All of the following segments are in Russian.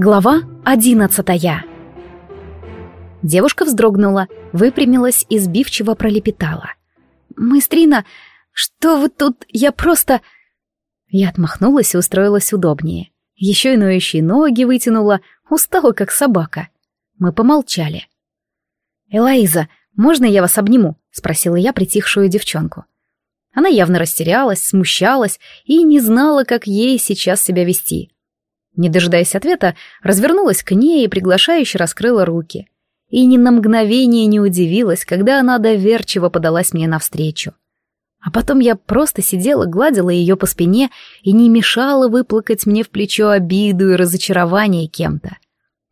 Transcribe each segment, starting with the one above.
Глава одиннадцатая Девушка вздрогнула, выпрямилась и сбивчиво пролепетала. «Мыстрина, что вы тут? Я просто...» Я отмахнулась и устроилась удобнее. Еще и ноющие ноги вытянула, устала, как собака. Мы помолчали. «Элоиза, можно я вас обниму?» — спросила я притихшую девчонку. Она явно растерялась, смущалась и не знала, как ей сейчас себя вести. Не дожидаясь ответа, развернулась к ней и приглашающе раскрыла руки. И ни на мгновение не удивилась, когда она доверчиво подалась мне навстречу. А потом я просто сидела, гладила ее по спине и не мешала выплакать мне в плечо обиду и разочарование кем-то.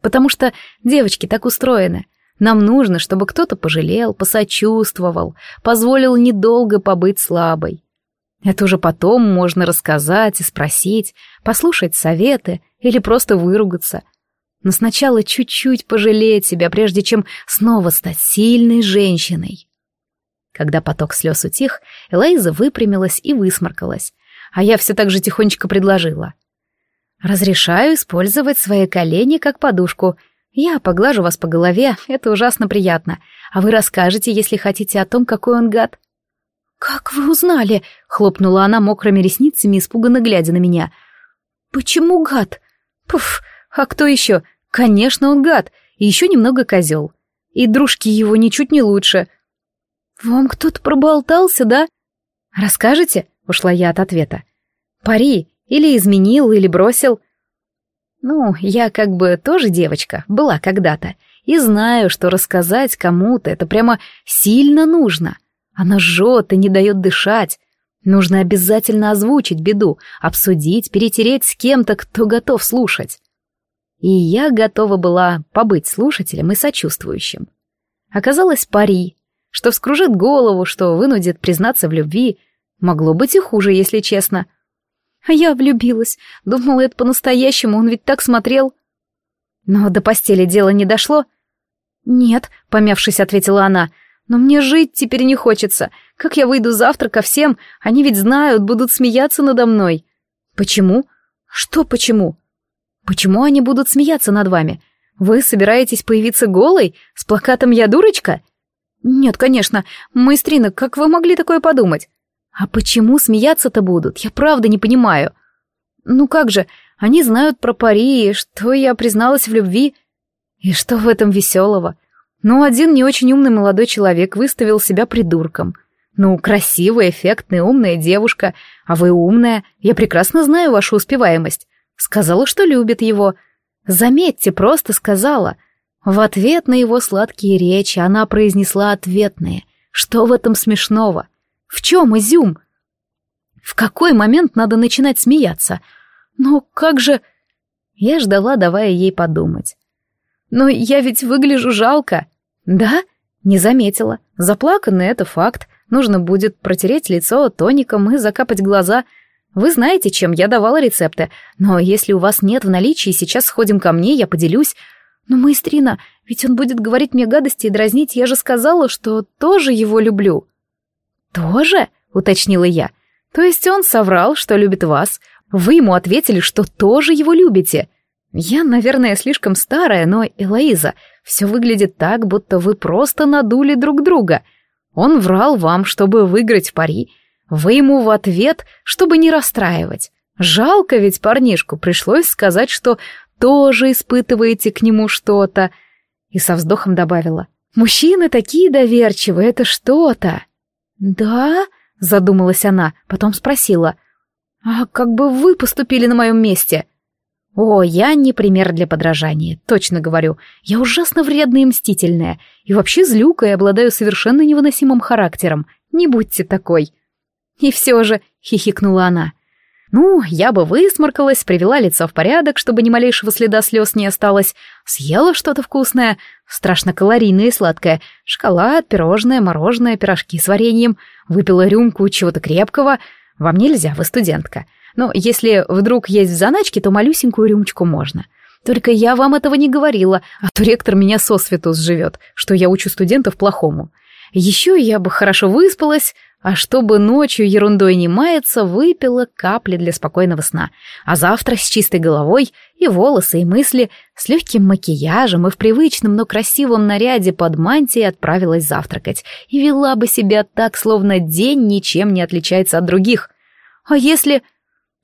Потому что девочки так устроены. Нам нужно, чтобы кто-то пожалел, посочувствовал, позволил недолго побыть слабой. Это уже потом можно рассказать и спросить, послушать советы или просто выругаться. Но сначала чуть-чуть пожалеть себя, прежде чем снова стать сильной женщиной. Когда поток слез утих, Элайза выпрямилась и высморкалась, а я все так же тихонечко предложила. «Разрешаю использовать свои колени как подушку. Я поглажу вас по голове, это ужасно приятно, а вы расскажете, если хотите, о том, какой он гад». «Как вы узнали?» — хлопнула она мокрыми ресницами, испуганно глядя на меня. «Почему гад?» «Пуф, а кто еще? Конечно, он гад, и еще немного козел. И дружки его ничуть не лучше». «Вам кто-то проболтался, да?» «Расскажете?» — ушла я от ответа. «Пари, или изменил, или бросил». «Ну, я как бы тоже девочка, была когда-то, и знаю, что рассказать кому-то это прямо сильно нужно». Она жжет и не дает дышать. Нужно обязательно озвучить беду, обсудить, перетереть с кем-то, кто готов слушать. И я готова была побыть слушателем и сочувствующим. Оказалось пари, что вскружит голову, что вынудит признаться в любви. Могло быть и хуже, если честно. А я влюбилась. Думала, это по-настоящему, он ведь так смотрел. Но до постели дело не дошло. «Нет», — помявшись, ответила она, — но мне жить теперь не хочется. Как я выйду завтра ко всем? Они ведь знают, будут смеяться надо мной. Почему? Что почему? Почему они будут смеяться над вами? Вы собираетесь появиться голой? С плакатом «Я дурочка»? Нет, конечно. Маэстрина, как вы могли такое подумать? А почему смеяться-то будут? Я правда не понимаю. Ну как же, они знают про пари, что я призналась в любви. И что в этом веселого? Но один не очень умный молодой человек выставил себя придурком. Ну, красивая, эффектная, умная девушка, а вы умная, я прекрасно знаю вашу успеваемость. Сказала, что любит его. Заметьте, просто сказала. В ответ на его сладкие речи она произнесла ответные. Что в этом смешного? В чем изюм? В какой момент надо начинать смеяться? Ну, как же... Я ждала, давая ей подумать. «Но я ведь выгляжу жалко». «Да?» «Не заметила. Заплаканный — это факт. Нужно будет протереть лицо тоником и закапать глаза. Вы знаете, чем я давала рецепты. Но если у вас нет в наличии, сейчас сходим ко мне, я поделюсь. Но, маэстрина, ведь он будет говорить мне гадости и дразнить. Я же сказала, что тоже его люблю». «Тоже?» — уточнила я. «То есть он соврал, что любит вас. Вы ему ответили, что тоже его любите. Я, наверное, слишком старая, но, Элоиза, все выглядит так, будто вы просто надули друг друга. Он врал вам, чтобы выиграть пари. Вы ему в ответ, чтобы не расстраивать. Жалко ведь парнишку, пришлось сказать, что тоже испытываете к нему что-то. И со вздохом добавила. Мужчины такие доверчивые, это что-то. Да? Задумалась она, потом спросила. А как бы вы поступили на моем месте? — о, я не пример для подражания, точно говорю. Я ужасно вредная и мстительная, и вообще злюка и обладаю совершенно невыносимым характером. Не будьте такой. И все же, хихикнула она. Ну, я бы высморкалась, привела лицо в порядок, чтобы ни малейшего следа слез не осталось, съела что-то вкусное, страшно калорийное и сладкое, шоколад, пирожное, мороженое, пирожки с вареньем, выпила рюмку чего-то крепкого. Вам нельзя, вы студентка. Но если вдруг есть в заначке, то малюсенькую рюмочку можно. Только я вам этого не говорила, а то ректор меня сосвету сживет, что я учу студентов плохому. Еще я бы хорошо выспалась, а чтобы ночью ерундой не маяться, выпила капли для спокойного сна. А завтра с чистой головой и волосы, и мысли, с легким макияжем и в привычном, но красивом наряде под мантией отправилась завтракать. И вела бы себя так, словно день ничем не отличается от других. А если...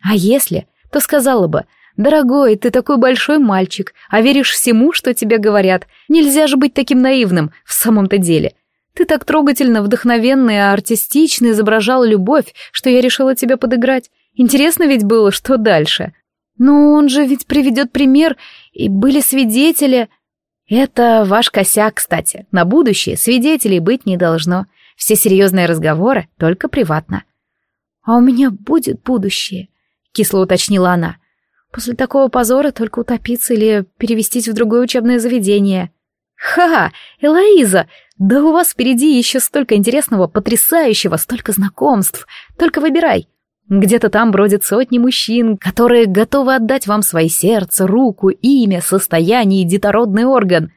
А если, то сказала бы, «Дорогой, ты такой большой мальчик, а веришь всему, что тебе говорят. Нельзя же быть таким наивным, в самом-то деле». Ты так трогательно, вдохновенно и артистично изображал любовь, что я решила тебя подыграть. Интересно ведь было, что дальше. Но он же ведь приведет пример, и были свидетели. Это ваш косяк, кстати. На будущее свидетелей быть не должно. Все серьезные разговоры только приватно. А у меня будет будущее, кисло уточнила она. После такого позора только утопиться или перевестись в другое учебное заведение. «Ха! Элоиза! Да у вас впереди еще столько интересного, потрясающего, столько знакомств! Только выбирай! Где-то там бродят сотни мужчин, которые готовы отдать вам свои сердце, руку, имя, состояние и детородный орган!»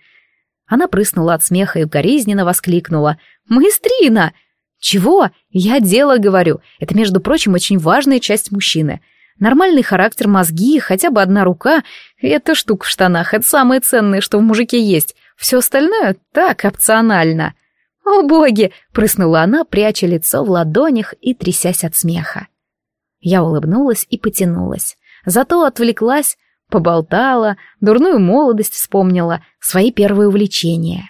Она прыснула от смеха и укоризненно воскликнула. «Маэстрина!» «Чего? Я дело говорю. Это, между прочим, очень важная часть мужчины. Нормальный характер, мозги, хотя бы одна рука — это штука в штанах, это самое ценное, что в мужике есть. Все остальное так опционально. «О, боги!» — прыснула она, пряча лицо в ладонях и трясясь от смеха. Я улыбнулась и потянулась. Зато отвлеклась, поболтала, дурную молодость вспомнила, свои первые увлечения.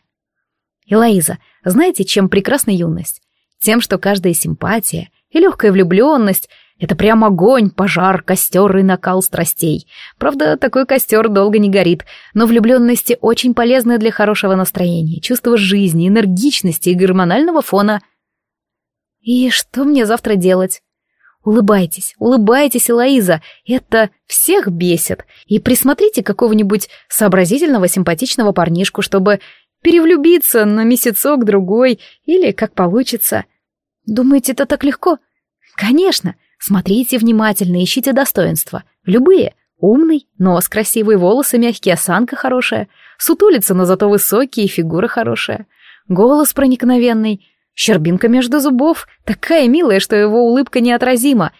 Элоиза, знаете, чем прекрасна юность? Тем, что каждая симпатия и легкая влюбленность это прям огонь, пожар, костер и накал страстей. Правда, такой костер долго не горит, но влюбленности очень полезны для хорошего настроения, чувства жизни, энергичности и гормонального фона. И что мне завтра делать? Улыбайтесь, улыбайтесь, Элоиза, это всех бесит. И присмотрите какого-нибудь сообразительного, симпатичного парнишку, чтобы перевлюбиться на месяцок-другой или как получится. Думаете, это так легко? Конечно, Смотрите внимательно, ищите достоинства. Любые. Умный, нос красивый, волосы мягкие, осанка хорошая. Сутулица, но зато высокие, фигура хорошая. Голос проникновенный. Щербинка между зубов, такая милая, что его улыбка неотразима.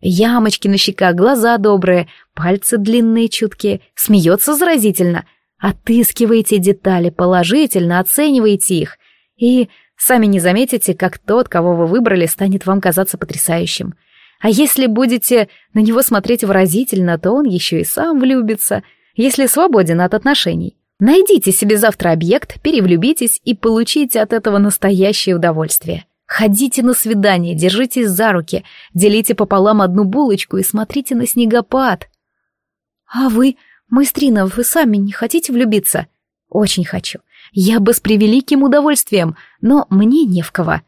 Ямочки на щеках, глаза добрые, пальцы длинные, чуткие, смеется заразительно. Отыскивайте детали, положительно оценивайте их. И сами не заметите, как тот, кого вы выбрали, станет вам казаться потрясающим. А если будете на него смотреть выразительно, то он еще и сам влюбится, если свободен от отношений. Найдите себе завтра объект, перевлюбитесь и получите от этого настоящее удовольствие. Ходите на свидание, держитесь за руки, делите пополам одну булочку и смотрите на снегопад. А вы, Маэстрина, вы сами не хотите влюбиться? Очень хочу. Я бы с превеликим удовольствием, но мне не в кого.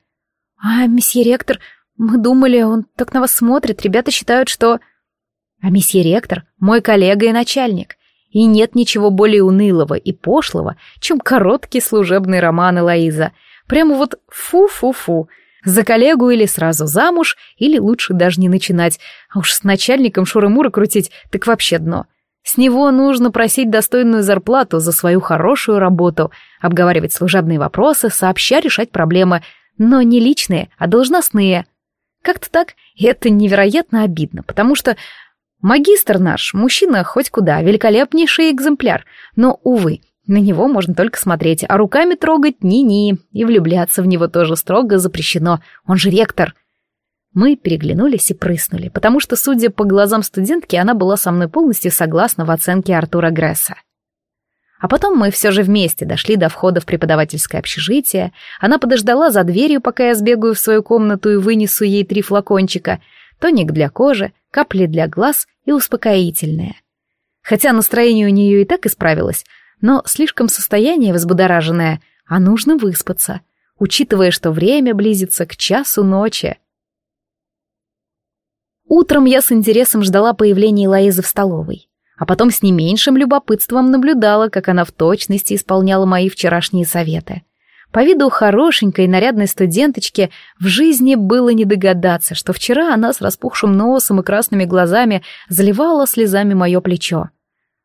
А месье ректор, мы думали, он так на вас смотрит, ребята считают, что... А месье ректор — мой коллега и начальник. И нет ничего более унылого и пошлого, чем короткий служебный роман Элоиза. Прямо вот фу-фу-фу. За коллегу или сразу замуж, или лучше даже не начинать. А уж с начальником шуры-муры крутить, так вообще дно. С него нужно просить достойную зарплату за свою хорошую работу, обговаривать служебные вопросы, сообща решать проблемы, но не личные, а должностные — как-то так, и это невероятно обидно, потому что магистр наш, мужчина хоть куда, великолепнейший экземпляр, но, увы, на него можно только смотреть, а руками трогать ни-ни, и влюбляться в него тоже строго запрещено, он же ректор. Мы переглянулись и прыснули, потому что, судя по глазам студентки, она была со мной полностью согласна в оценке Артура Гресса. А потом мы все же вместе дошли до входа в преподавательское общежитие. Она подождала за дверью, пока я сбегаю в свою комнату и вынесу ей три флакончика. Тоник для кожи, капли для глаз и успокоительные. Хотя настроение у нее и так исправилось, но слишком состояние взбудораженное, а нужно выспаться, учитывая, что время близится к часу ночи. Утром я с интересом ждала появления Лоизы в столовой а потом с не меньшим любопытством наблюдала, как она в точности исполняла мои вчерашние советы. По виду хорошенькой нарядной студенточки в жизни было не догадаться, что вчера она с распухшим носом и красными глазами заливала слезами мое плечо.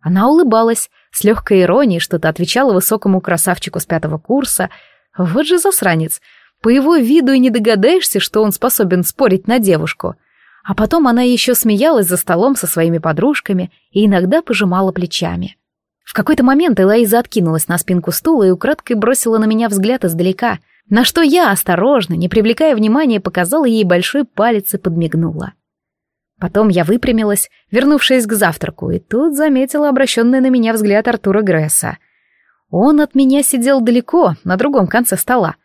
Она улыбалась, с легкой иронией что-то отвечала высокому красавчику с пятого курса. Вот же засранец. По его виду и не догадаешься, что он способен спорить на девушку. А потом она еще смеялась за столом со своими подружками и иногда пожимала плечами. В какой-то момент Элоиза откинулась на спинку стула и украдкой бросила на меня взгляд издалека, на что я осторожно, не привлекая внимания, показала ей большой палец и подмигнула. Потом я выпрямилась, вернувшись к завтраку, и тут заметила обращенный на меня взгляд Артура Гресса. Он от меня сидел далеко, на другом конце стола.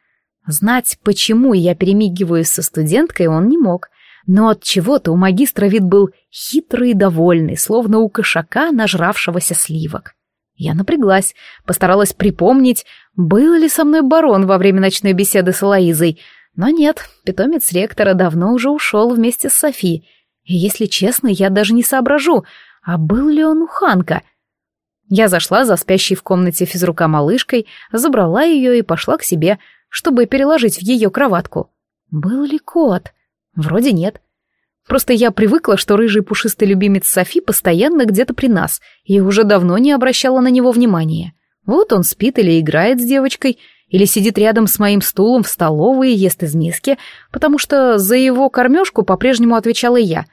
Знать, почему я перемигиваюсь со студенткой, он не мог, но от чего-то у магистра вид был хитрый и довольный, словно у кошака, нажравшегося сливок. Я напряглась, постаралась припомнить, был ли со мной барон во время ночной беседы с Алоизой, но нет, питомец ректора давно уже ушел вместе с Софи, и, если честно, я даже не соображу, а был ли он у Ханка. Я зашла за спящей в комнате физрука малышкой, забрала ее и пошла к себе, чтобы переложить в ее кроватку. Был ли кот? Вроде нет. Просто я привыкла, что рыжий пушистый любимец Софи постоянно где-то при нас, и уже давно не обращала на него внимания. Вот он спит или играет с девочкой, или сидит рядом с моим стулом в столовой и ест из миски, потому что за его кормежку по-прежнему отвечала я.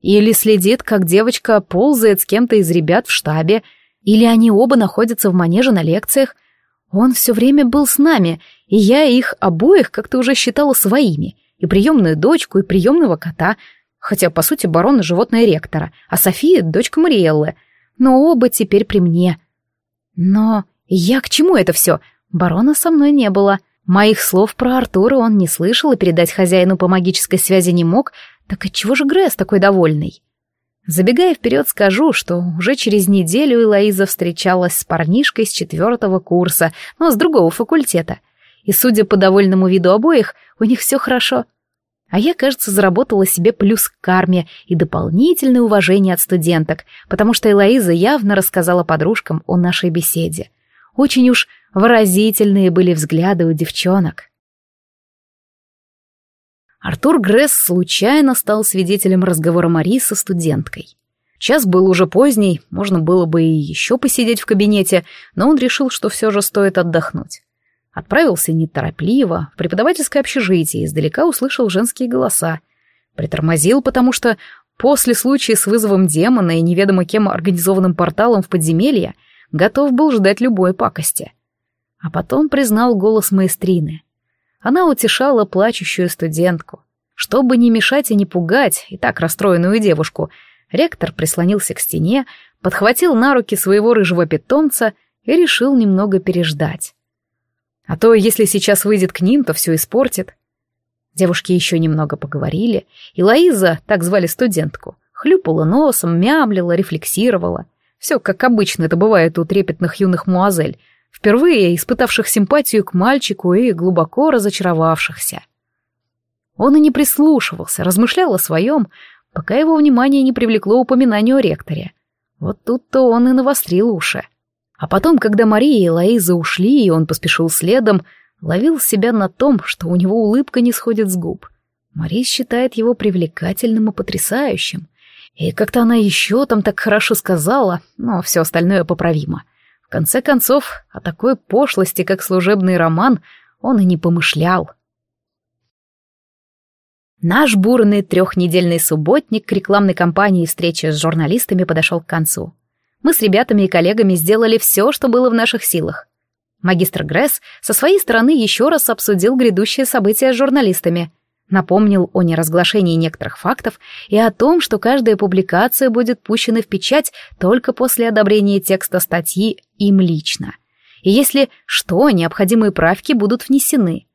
Или следит, как девочка ползает с кем-то из ребят в штабе, или они оба находятся в манеже на лекциях. Он все время был с нами, и я их обоих как-то уже считала своими, и приемную дочку, и приемного кота, хотя, по сути, барона животное ректора, а София — дочка Мариэллы, но оба теперь при мне. Но я к чему это все? Барона со мной не было. Моих слов про Артура он не слышал и передать хозяину по магической связи не мог, так отчего же Гресс такой довольный? Забегая вперед, скажу, что уже через неделю Элоиза встречалась с парнишкой с четвертого курса, но с другого факультета. И, судя по довольному виду обоих, у них все хорошо — а я, кажется, заработала себе плюс к карме и дополнительное уважение от студенток, потому что Элоиза явно рассказала подружкам о нашей беседе. Очень уж выразительные были взгляды у девчонок. Артур Гресс случайно стал свидетелем разговора Мари со студенткой. Час был уже поздний, можно было бы и еще посидеть в кабинете, но он решил, что все же стоит отдохнуть. Отправился неторопливо, в преподавательское общежитие, издалека услышал женские голоса. Притормозил, потому что после случая с вызовом демона и неведомо кем организованным порталом в подземелье готов был ждать любой пакости. А потом признал голос маэстрины. Она утешала плачущую студентку. Чтобы не мешать и не пугать и так расстроенную девушку, ректор прислонился к стене, подхватил на руки своего рыжего питомца и решил немного переждать. А то, если сейчас выйдет к ним, то все испортит. Девушки еще немного поговорили, и Лоиза, так звали студентку, хлюпала носом, мямлила, рефлексировала. Все, как обычно это бывает у трепетных юных муазель, впервые испытавших симпатию к мальчику и глубоко разочаровавшихся. Он и не прислушивался, размышлял о своем, пока его внимание не привлекло упоминание о ректоре. Вот тут-то он и навострил уши. А потом, когда Мария и Лоиза ушли, и он поспешил следом, ловил себя на том, что у него улыбка не сходит с губ. Мария считает его привлекательным и потрясающим. И как-то она еще там так хорошо сказала, но все остальное поправимо. В конце концов, о такой пошлости, как служебный роман, он и не помышлял. Наш бурный трехнедельный субботник к рекламной кампании и встрече с журналистами подошел к концу мы с ребятами и коллегами сделали все, что было в наших силах. Магистр Гресс со своей стороны еще раз обсудил грядущие события с журналистами, напомнил о неразглашении некоторых фактов и о том, что каждая публикация будет пущена в печать только после одобрения текста статьи им лично. И если что, необходимые правки будут внесены.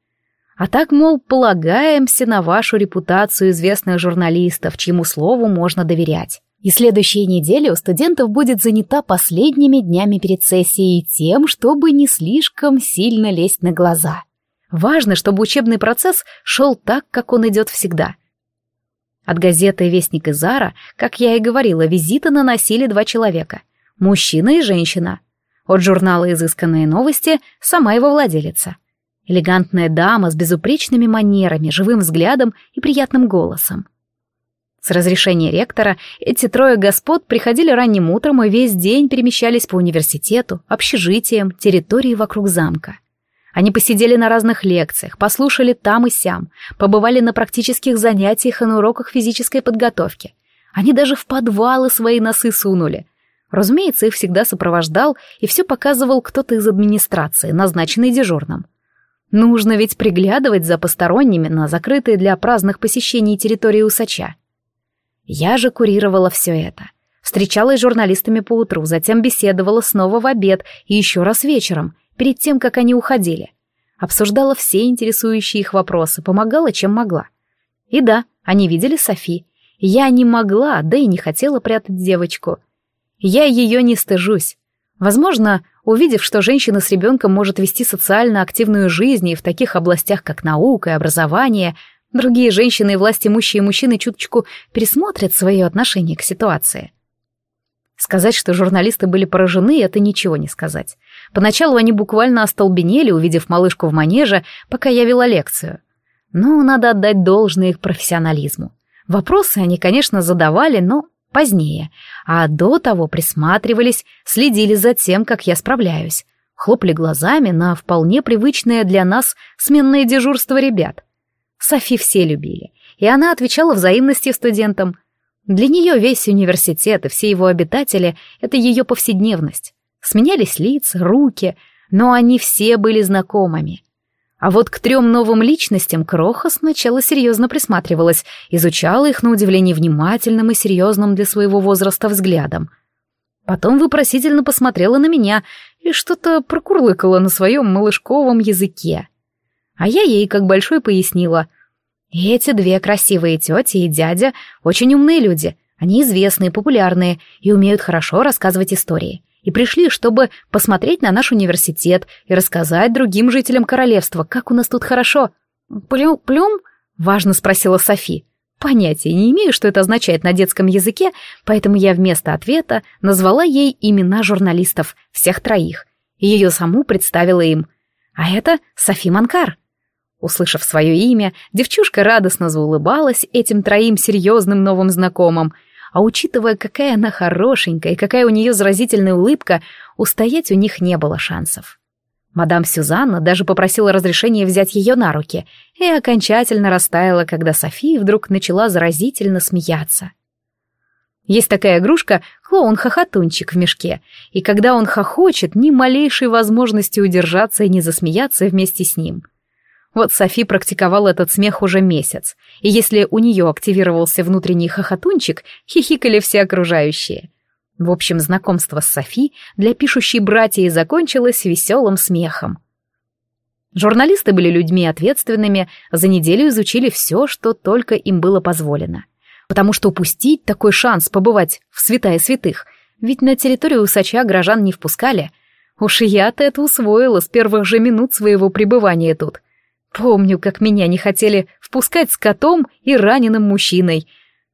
А так, мол, полагаемся на вашу репутацию известных журналистов, чьему слову можно доверять. И следующая неделя у студентов будет занята последними днями перед сессией тем, чтобы не слишком сильно лезть на глаза. Важно, чтобы учебный процесс шел так, как он идет всегда. От газеты «Вестник Изара», как я и говорила, визиты наносили два человека – мужчина и женщина. От журнала «Изысканные новости» – сама его владелица. Элегантная дама с безупречными манерами, живым взглядом и приятным голосом. С разрешения ректора эти трое господ приходили ранним утром и весь день перемещались по университету, общежитиям, территории вокруг замка. Они посидели на разных лекциях, послушали там и сям, побывали на практических занятиях и на уроках физической подготовки. Они даже в подвалы свои носы сунули. Разумеется, их всегда сопровождал и все показывал кто-то из администрации, назначенный дежурным. Нужно ведь приглядывать за посторонними на закрытые для праздных посещений территории усача. Я же курировала все это. Встречалась с журналистами по утру, затем беседовала снова в обед и еще раз вечером, перед тем, как они уходили. Обсуждала все интересующие их вопросы, помогала, чем могла. И да, они видели Софи. Я не могла, да и не хотела прятать девочку — я ее не стыжусь. Возможно, увидев, что женщина с ребенком может вести социально активную жизнь и в таких областях, как наука и образование, другие женщины и власть имущие мужчины чуточку пересмотрят свое отношение к ситуации. Сказать, что журналисты были поражены, это ничего не сказать. Поначалу они буквально остолбенели, увидев малышку в манеже, пока я вела лекцию. Но надо отдать должное их профессионализму. Вопросы они, конечно, задавали, но позднее, а до того присматривались, следили за тем, как я справляюсь, хлопали глазами на вполне привычное для нас сменное дежурство ребят. Софи все любили, и она отвечала взаимностью студентам. Для нее весь университет и все его обитатели — это ее повседневность. Сменялись лица, руки, но они все были знакомыми — а вот к трем новым личностям Кроха сначала серьезно присматривалась, изучала их на удивление внимательным и серьезным для своего возраста взглядом. Потом вопросительно посмотрела на меня и что-то прокурлыкала на своем малышковом языке. А я ей как большой пояснила. Эти две красивые тети и дядя очень умные люди, они известные, популярные и умеют хорошо рассказывать истории и пришли, чтобы посмотреть на наш университет и рассказать другим жителям королевства, как у нас тут хорошо. «Плюм?» плюм? важно спросила Софи. Понятия не имею, что это означает на детском языке, поэтому я вместо ответа назвала ей имена журналистов, всех троих, и ее саму представила им. А это Софи Манкар. Услышав свое имя, девчушка радостно заулыбалась этим троим серьезным новым знакомым — а учитывая, какая она хорошенькая и какая у нее заразительная улыбка, устоять у них не было шансов. Мадам Сюзанна даже попросила разрешения взять ее на руки и окончательно растаяла, когда София вдруг начала заразительно смеяться. Есть такая игрушка — клоун-хохотунчик в мешке, и когда он хохочет, ни малейшей возможности удержаться и не засмеяться вместе с ним — вот Софи практиковала этот смех уже месяц, и если у нее активировался внутренний хохотунчик, хихикали все окружающие. В общем, знакомство с Софи для пишущей братьей закончилось веселым смехом. Журналисты были людьми ответственными, за неделю изучили все, что только им было позволено. Потому что упустить такой шанс побывать в святая святых, ведь на территорию усача горожан не впускали. Уж я-то это усвоила с первых же минут своего пребывания тут — Помню, как меня не хотели впускать с котом и раненым мужчиной.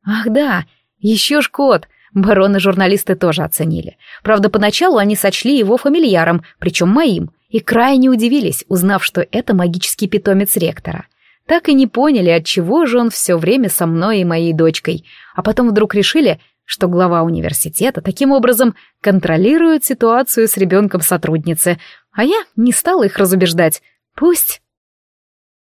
Ах да, еще ж кот. Бароны-журналисты тоже оценили. Правда, поначалу они сочли его фамильяром, причем моим, и крайне удивились, узнав, что это магический питомец ректора. Так и не поняли, от чего же он все время со мной и моей дочкой, а потом вдруг решили, что глава университета таким образом контролирует ситуацию с ребенком сотрудницы, а я не стала их разубеждать. Пусть